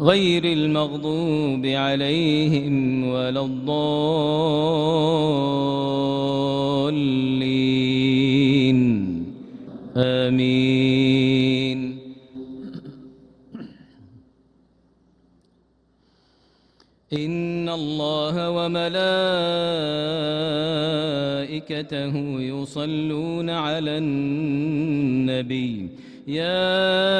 غير المغضوب عليهم ولا الضالين. آمين. إن الله وملائكته يصلون على النبي. يا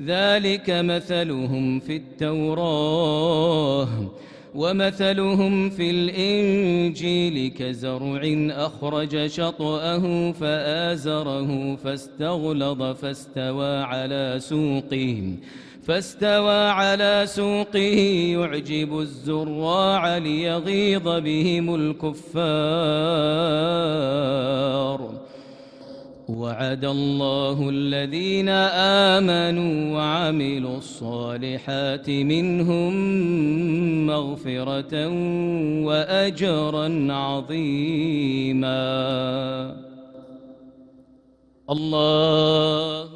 ذلك مثلهم في التوراة ومثلهم في الإنجيل كزرع أخرج شطأه فآزره فاستغلظ فاستوى على سوقه فاستوى على سوقه يعجب الزراع ليغيظ بهم الكفار وعد الله الذين آمنوا وعملوا الصالحات منهم مغفرة وأجرا عظيما. الله